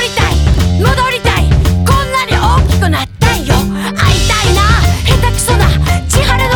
りたい戻りたいこんなに大きくなったいよ。会いたいな下手くそな千原の